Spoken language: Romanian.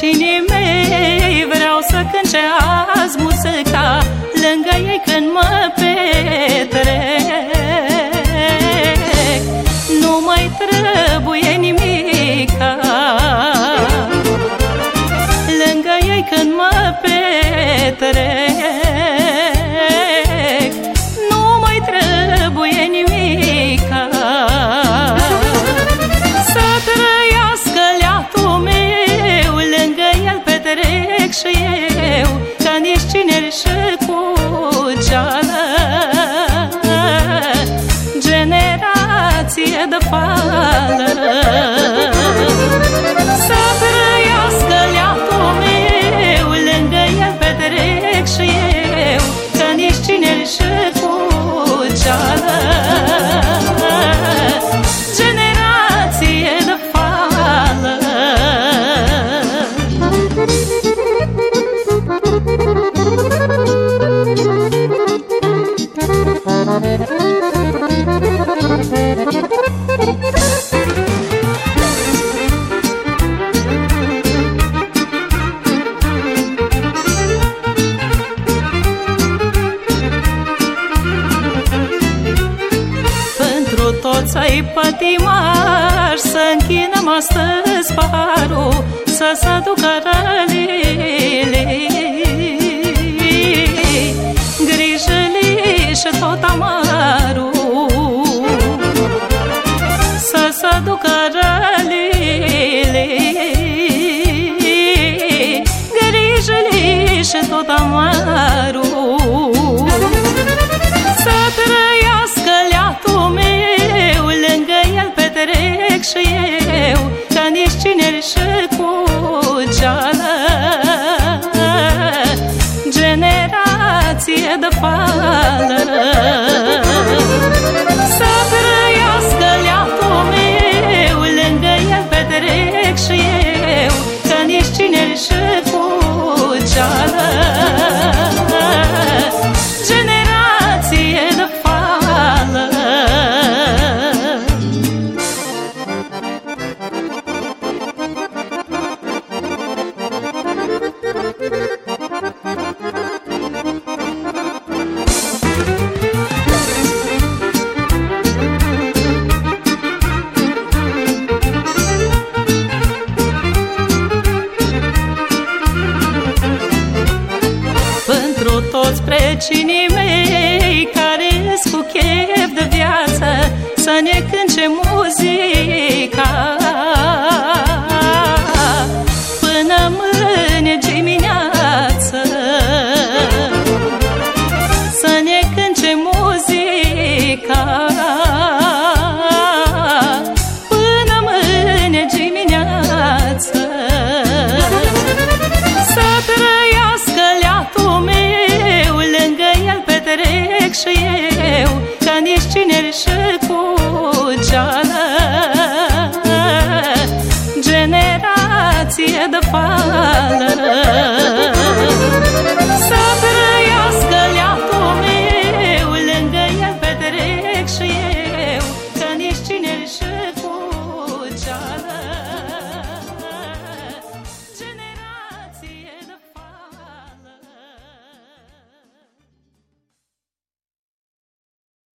vecinii mei Vreau să cânte azi muzica Lângă ei de fală Să trăiască leatul meu Lângă el petrec și eu Că nici cine și cu ceală Generație de fală. Pentru toți ai pătimași Să închinăm astăzi parul Să se aducă rălile Grijele și tot amarul Să se aducă rălile Grijele și tot amarul geală Generație de fală toți precinii mei Care cu chef de viață Să ne cânt și eu Că ești cine și